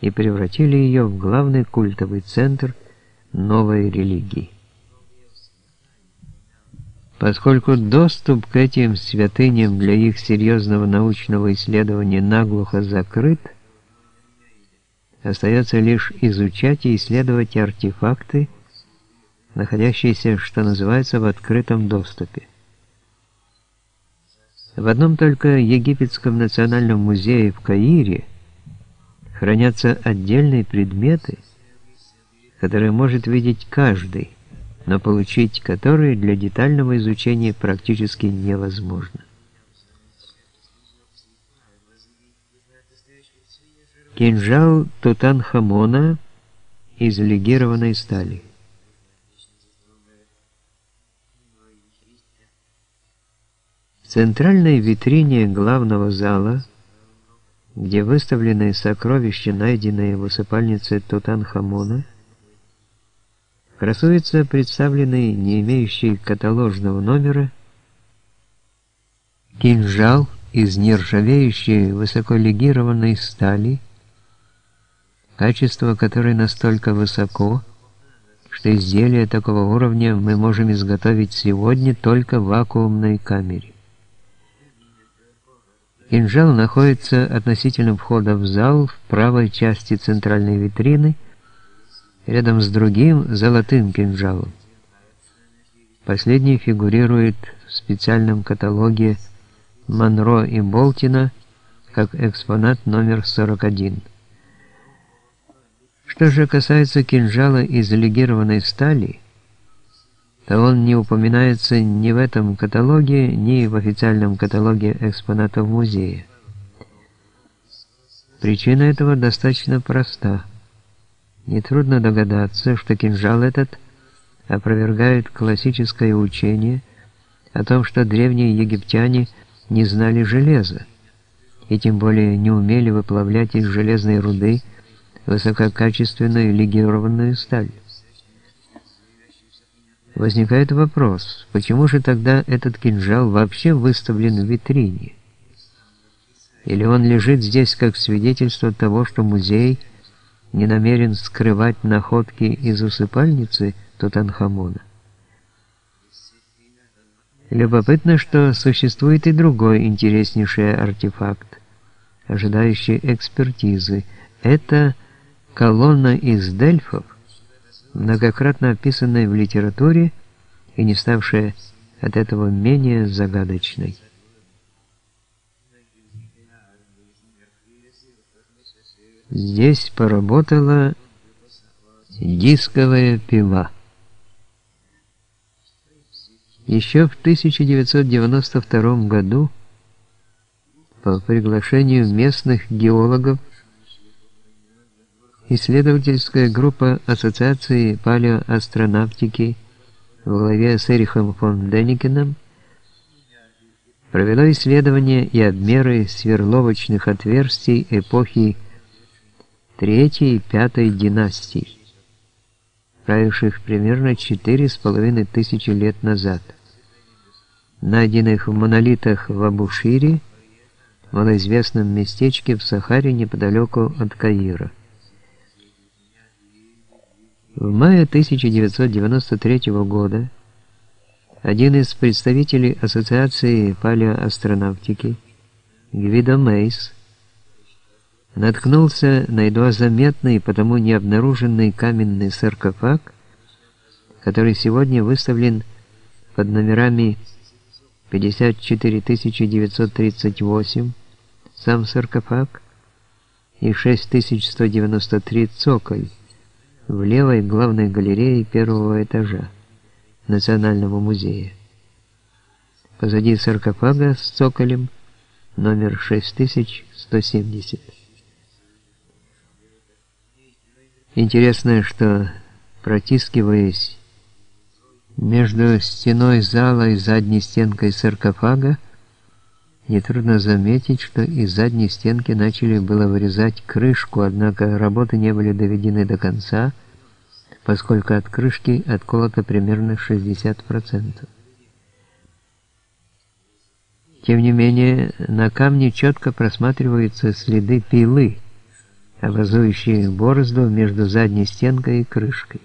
и превратили ее в главный культовый центр новой религии. Поскольку доступ к этим святыням для их серьезного научного исследования наглухо закрыт, остается лишь изучать и исследовать артефакты, находящиеся, что называется, в открытом доступе. В одном только Египетском национальном музее в Каире хранятся отдельные предметы, которые может видеть каждый, но получить которые для детального изучения практически невозможно. Кинжал Тутанхамона из легированной стали. В центральной витрине главного зала, где выставлены сокровища, найденные в усыпальнице Тутанхамона, красуется представленный, не имеющий каталожного номера, кинжал из нержавеющей высоколегированной стали, качество которой настолько высоко, что изделие такого уровня мы можем изготовить сегодня только в вакуумной камере. Кинжал находится относительно входа в зал в правой части центральной витрины, рядом с другим золотым кинжалом. Последний фигурирует в специальном каталоге Монро и Болтина как экспонат номер 41. Что же касается кинжала из легированной стали, то он не упоминается ни в этом каталоге, ни в официальном каталоге экспонатов музея. Причина этого достаточно проста. Нетрудно догадаться, что кинжал этот опровергает классическое учение о том, что древние египтяне не знали железа, и тем более не умели выплавлять из железной руды высококачественную легированную сталь. Возникает вопрос, почему же тогда этот кинжал вообще выставлен в витрине? Или он лежит здесь как свидетельство того, что музей не намерен скрывать находки из усыпальницы Тутанхамона? Любопытно, что существует и другой интереснейший артефакт, ожидающий экспертизы. Это колонна из Дельфов, многократно описанная в литературе и не ставшая от этого менее загадочной. Здесь поработала дисковая пила. Еще в 1992 году по приглашению местных геологов Исследовательская группа Ассоциации палеоастронавтики в главе с Эрихом фон Деникеном провела исследования и обмеры сверловочных отверстий эпохи Третьей и Пятой династий, правивших примерно четыре с половиной тысячи лет назад, найденных в монолитах в Абушире, малоизвестном местечке в Сахаре неподалеку от Каира. В мае 1993 года один из представителей Ассоциации палеоастронавтики, Гвидо Мейс, наткнулся на едва заметный, потому не обнаруженный каменный саркофаг, который сегодня выставлен под номерами 54938, сам саркофаг, и 6193 цоколь, в левой главной галерее первого этажа Национального музея. Позади саркофага с цоколем номер 6170. Интересно, что протискиваясь между стеной зала и задней стенкой саркофага, Нетрудно заметить, что из задней стенки начали было вырезать крышку, однако работы не были доведены до конца, поскольку от крышки отколото примерно 60%. Тем не менее, на камне четко просматриваются следы пилы, образующие борозду между задней стенкой и крышкой.